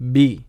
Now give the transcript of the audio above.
B.